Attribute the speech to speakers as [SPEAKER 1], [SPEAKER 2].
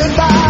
[SPEAKER 1] goodbye.